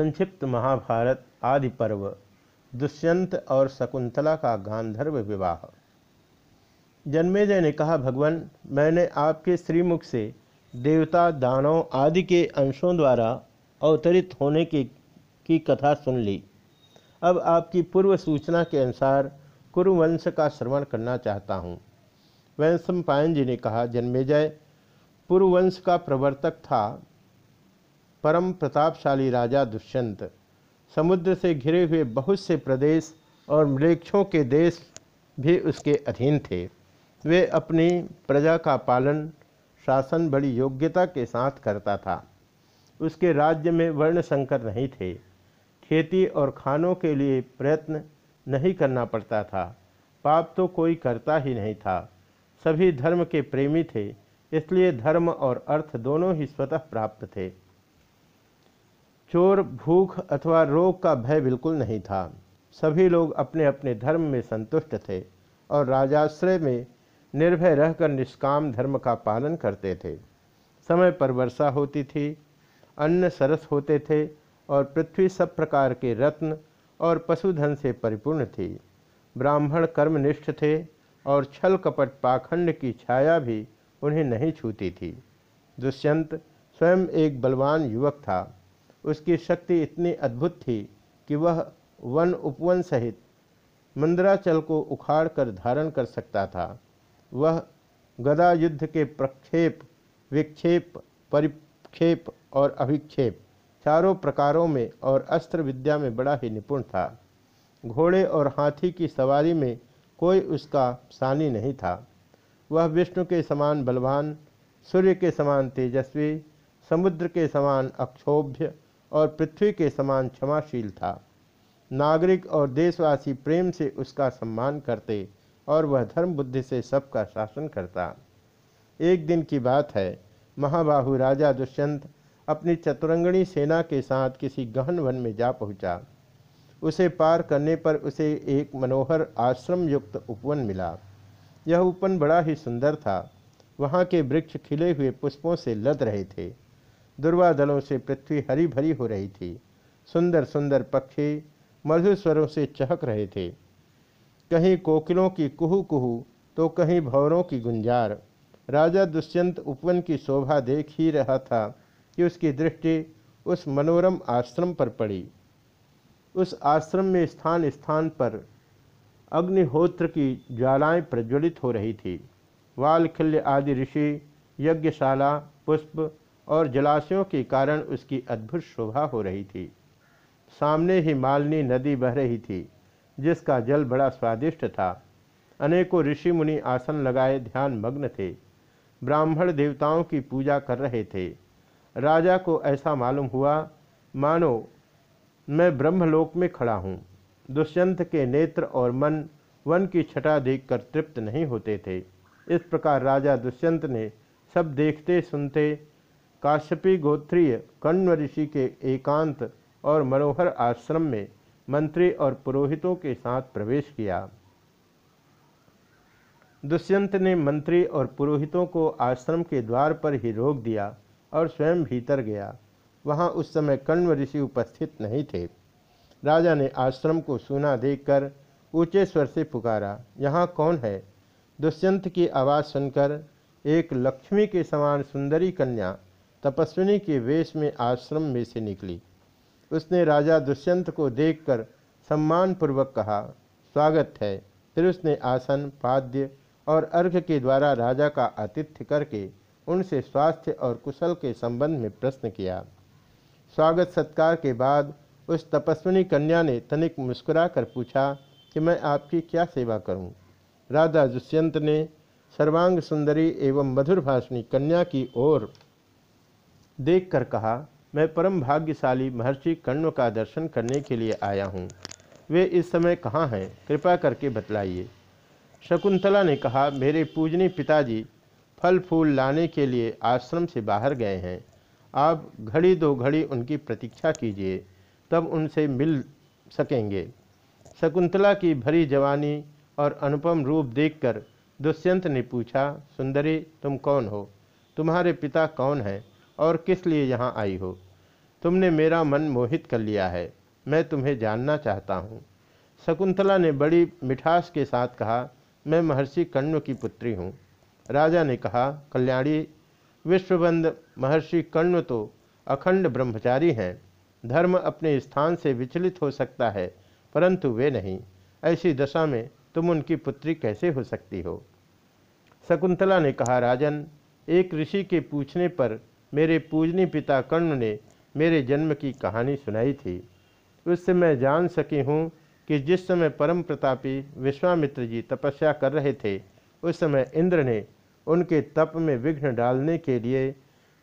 संक्षिप्त महाभारत आदि पर्व दुष्यंत और शकुंतला का गांधर्व विवाह। जन्मेजय ने कहा, भगवान, मैंने आपके श्रीमुख से देवता, दानव आदि के अंशों द्वारा अवतरित होने की की कथा सुन ली। अब आपकी पूर्व सूचना के अनुसार कुरुवंश का श्रवण करना चाहता हूँ। वैश्व पायन जी ने कहा, जन्मेजय पूर्ववंश का प्रवर्तक था परम प्रतापशाली राजा दुष्यंत। समुद्र से घिरे हुए बहुत से प्रदेश और मृक्षों के देश भी उसके अधीन थे। वे अपनी प्रजा का पालन, शासन बड़ी योग्यता के साथ करता था। उसके राज्य में वर्ण संकर नहीं थे। खेती और खानों के लिए प्रयत्न नहीं करना पड़ता था। पाप तो कोई करता ही नहीं था। सभी धर्म के प्रेमी थे, इसलिए धर्म और अर्थ दोनों ही स्वतः प्राप्त थे। चोर, भूख अथवा रोग का भय बिल्कुल नहीं था। सभी लोग अपने अपने धर्म में संतुष्ट थे और राजाश्रय में निर्भय रहकर निष्काम धर्म का पालन करते थे। समय पर वर्षा होती थी, अन्न सरस होते थे और पृथ्वी सब प्रकार के रत्न और पशुधन से परिपूर्ण थी। ब्राह्मण कर्मनिष्ठ थे और छल कपट पाखंड की छाया भी उन्हें नहीं छूती थी। दुष्यंत स्वयं एक बलवान युवक था। उसकी शक्ति इतनी अद्भुत थी कि वह वन उपवन सहित मंदराचल को उखाड़ कर धारण कर सकता था। वह गदा युद्ध के प्रक्षेप, विक्षेप, परिक्षेप और अभिक्षेप चारों प्रकारों में और अस्त्र विद्या में बड़ा ही निपुण था। घोड़े और हाथी की सवारी में कोई उसका सानी नहीं था। वह विष्णु के समान बलवान, सूर्य के समान तेजस्वी, समुद्र के समान अक्षोभ्य और पृथ्वी के समान क्षमाशील था। नागरिक और देशवासी प्रेम से उसका सम्मान करते और वह धर्म बुद्धि से सबका शासन करता। एक दिन की बात है, महाबाहु राजा दुष्यंत अपनी चतुरंगणी सेना के साथ किसी गहन वन में जा पहुँचा। उसे पार करने पर उसे एक मनोहर आश्रम युक्त उपवन मिला। यह उपवन बड़ा ही सुंदर था। वहाँ के वृक्ष खिले हुए पुष्पों से लद रहे थे। दुर्वा दलों से पृथ्वी हरी भरी हो रही थी। सुंदर सुंदर पक्षी मधुर स्वरों से चहक रहे थे। कहीं कोकिलों की कुहू कुहू तो कहीं भौरों की गुंजार। राजा दुष्यंत उपवन की शोभा देख ही रहा था कि उसकी दृष्टि उस मनोरम आश्रम पर पड़ी। उस आश्रम में स्थान स्थान पर अग्निहोत्र की ज्वालाएँ प्रज्वलित हो रही थी। वालखिल्य आदि ऋषि, यज्ञशाला, पुष्प और जलाशयों के कारण उसकी अद्भुत शोभा हो रही थी। सामने ही मालनी नदी बह रही थी, जिसका जल बड़ा स्वादिष्ट था। अनेकों ऋषि मुनि आसन लगाए ध्यान मग्न थे। ब्राह्मण देवताओं की पूजा कर रहे थे। राजा को ऐसा मालूम हुआ, मानो, मैं ब्रह्मलोक में खड़ा हूँ। दुष्यंत के नेत्र और मन वन की छटा देखकर तृप्त नहीं होते थे। इस प्रकार राजा दुष्यंत ने सब देखते सुनते काश्यपी गोत्रीय कण्व ऋषि के एकांत और मनोहर आश्रम में मंत्री और पुरोहितों के साथ प्रवेश किया। दुष्यंत ने मंत्री और पुरोहितों को आश्रम के द्वार पर ही रोक दिया और स्वयं भीतर गया। वहाँ उस समय कण्व ऋषि उपस्थित नहीं थे। राजा ने आश्रम को सुना देखकर ऊँचे स्वर से पुकारा, यहाँ कौन है? दुष्यंत की आवाज़ सुनकर एक लक्ष्मी के समान सुंदरी कन्या तपस्विनी के वेश में आश्रम में से निकली। उसने राजा दुष्यंत को देखकर सम्मानपूर्वक कहा, स्वागत है। फिर उसने आसन, पाद्य और अर्घ के द्वारा राजा का आतिथ्य करके उनसे स्वास्थ्य और कुशल के संबंध में प्रश्न किया। स्वागत सत्कार के बाद उस तपस्विनी कन्या ने तनिक मुस्कुरा कर पूछा कि मैं आपकी क्या सेवा करूँ? राजा दुष्यंत ने सर्वांग सुंदरी एवं मधुर भाषणी कन्या की ओर देखकर कहा, मैं परम भाग्यशाली महर्षि कण्व का दर्शन करने के लिए आया हूँ। वे इस समय कहाँ हैं, कृपा करके बतलाइए। शकुंतला ने कहा, मेरे पूजनी पिताजी फल फूल लाने के लिए आश्रम से बाहर गए हैं। आप घड़ी दो घड़ी उनकी प्रतीक्षा कीजिए, तब उनसे मिल सकेंगे। शकुंतला की भरी जवानी और अनुपम रूप देखकर दुष्यंत ने पूछा, सुंदरी, तुम कौन हो? तुम्हारे पिता कौन हैं? और किस लिए यहाँ आई हो? तुमने मेरा मन मोहित कर लिया है। मैं तुम्हें जानना चाहता हूँ। शकुंतला ने बड़ी मिठास के साथ कहा, मैं महर्षि कण्व की पुत्री हूँ। राजा ने कहा, कल्याणी, विश्वबंद महर्षि कण्व तो अखंड ब्रह्मचारी हैं। धर्म अपने स्थान से विचलित हो सकता है, परंतु वे नहीं। ऐसी दशा में तुम उनकी पुत्री कैसे हो सकती हो? शकुंतला ने कहा, राजन, एक ऋषि के पूछने पर मेरे पूजनी पिता कर्ण ने मेरे जन्म की कहानी सुनाई थी। उससे मैं जान सकी हूँ कि जिस समय परम प्रतापी विश्वामित्र जी तपस्या कर रहे थे, उस समय इंद्र ने उनके तप में विघ्न डालने के लिए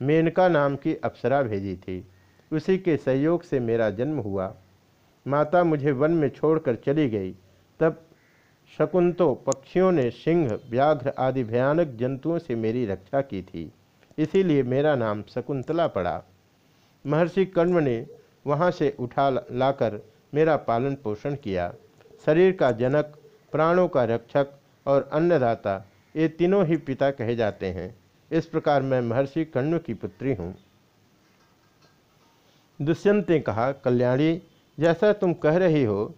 मेनका नाम की अप्सरा भेजी थी। उसी के सहयोग से मेरा जन्म हुआ। माता मुझे वन में छोड़कर चली गई। तब शकुंतों, पक्षियों ने सिंह, व्याघ्र आदि भयानक जंतुओं से मेरी रक्षा की थी। इसीलिए मेरा नाम शकुंतला पड़ा। महर्षि कण्व ने वहाँ से उठा लाकर मेरा पालन पोषण किया। शरीर का जनक, प्राणों का रक्षक और अन्नदाता, ये तीनों ही पिता कहे जाते हैं। इस प्रकार मैं महर्षि कण्व की पुत्री हूँ। दुष्यंत ने कहा, कल्याणी, जैसा तुम कह रही हो,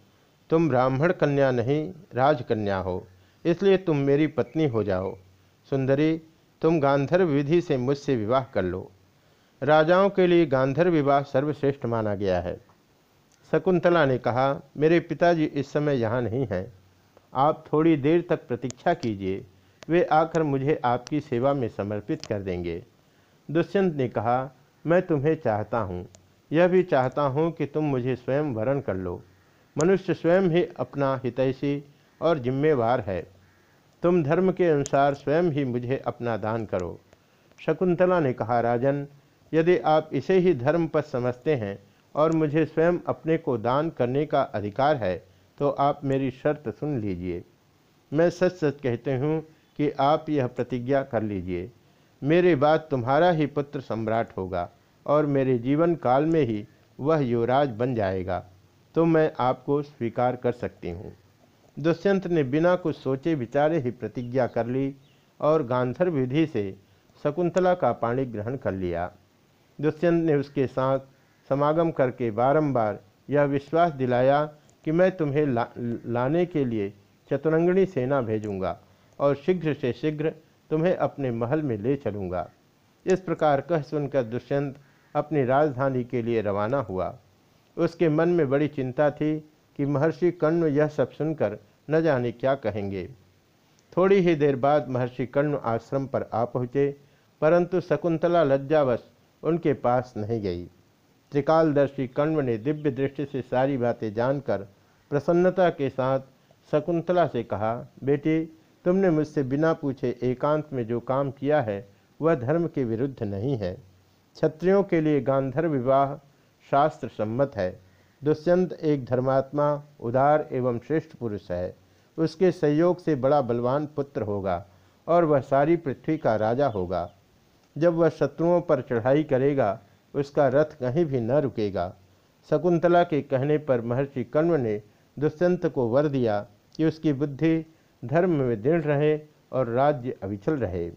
तुम ब्राह्मण कन्या नहीं, राजकन्या हो, इसलिए तुम मेरी पत्नी हो जाओ। सुंदरी तुम गांधर्व विधि से मुझसे विवाह कर लो। राजाओं के लिए गांधर्व विवाह सर्वश्रेष्ठ माना गया है। शकुंतला ने कहा, मेरे पिताजी इस समय यहाँ नहीं हैं। आप थोड़ी देर तक प्रतीक्षा कीजिए। वे आकर मुझे आपकी सेवा में समर्पित कर देंगे। दुष्यंत ने कहा, मैं तुम्हें चाहता हूँ। यह भी चाहता हूँ कि तुम मुझे स्वयं वरण कर लो। मनुष्य स्वयं ही अपना हितैषी और जिम्मेवार है। तुम धर्म के अनुसार स्वयं ही मुझे अपना दान करो। शकुंतला ने कहा, राजन, यदि आप इसे ही धर्म पर समझते हैं और मुझे स्वयं अपने को दान करने का अधिकार है तो आप मेरी शर्त सुन लीजिए। मैं सच सच कहते हूँ कि आप यह प्रतिज्ञा कर लीजिए। मेरे बाद तुम्हारा ही पुत्र सम्राट होगा और मेरे जीवन काल में ही वह युवराज बन जाएगा। तो मैं आपको स्वीकार कर सकती हूँ। दुष्यंत ने बिना कुछ सोचे विचारे ही प्रतिज्ञा कर ली और गांधर विधि से शकुंतला का पाणी ग्रहण कर लिया। दुष्यंत ने उसके साथ समागम करके बारंबार यह विश्वास दिलाया कि मैं तुम्हें ला, लाने के लिए चतुरंगणी सेना भेजूँगा और शीघ्र से शीघ्र तुम्हें अपने महल में ले चलूँगा। इस प्रकार कह सुनकर दुष्यंत अपनी राजधानी के लिए रवाना हुआ। उसके मन में बड़ी चिंता थी कि महर्षि कर्ण यह सब सुनकर न जाने क्या कहेंगे। थोड़ी ही देर बाद महर्षि कर्ण आश्रम पर आ पहुँचे, परंतु शकुंतला लज्जावश उनके पास नहीं गई। त्रिकालदर्शी कण्व ने दिव्य दृष्टि से सारी बातें जानकर प्रसन्नता के साथ शकुंतला से कहा, बेटी, तुमने मुझसे बिना पूछे एकांत में जो काम किया है, वह धर्म के विरुद्ध नहीं है। क्षत्रियों के लिए गांधर्व विवाह शास्त्र सम्मत है। दुष्यंत एक धर्मात्मा, उदार एवं श्रेष्ठ पुरुष है। उसके सहयोग से बड़ा बलवान पुत्र होगा और वह सारी पृथ्वी का राजा होगा। जब वह शत्रुओं पर चढ़ाई करेगा, उसका रथ कहीं भी न रुकेगा। शकुंतला के कहने पर महर्षि कण्व ने दुष्यंत को वर दिया कि उसकी बुद्धि धर्म में दृढ़ रहे और राज्य अविचल रहे।